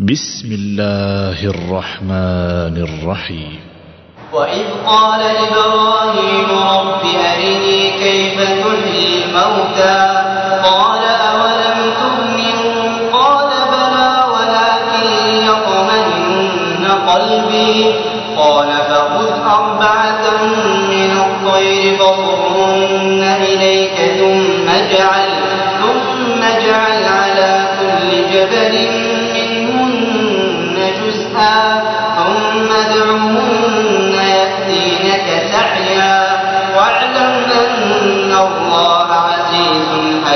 بسم الله الرحمن الرحيم. وإذ قال إبراهيم رب أرني كيف تحيي الموتى؟ قال أولم تؤمن قال بلى ولكن ليطمئن قلبي. قال فخذ أربعة من الطير فصرهن إليك ثم اجعل ثم اجعل على كل جبل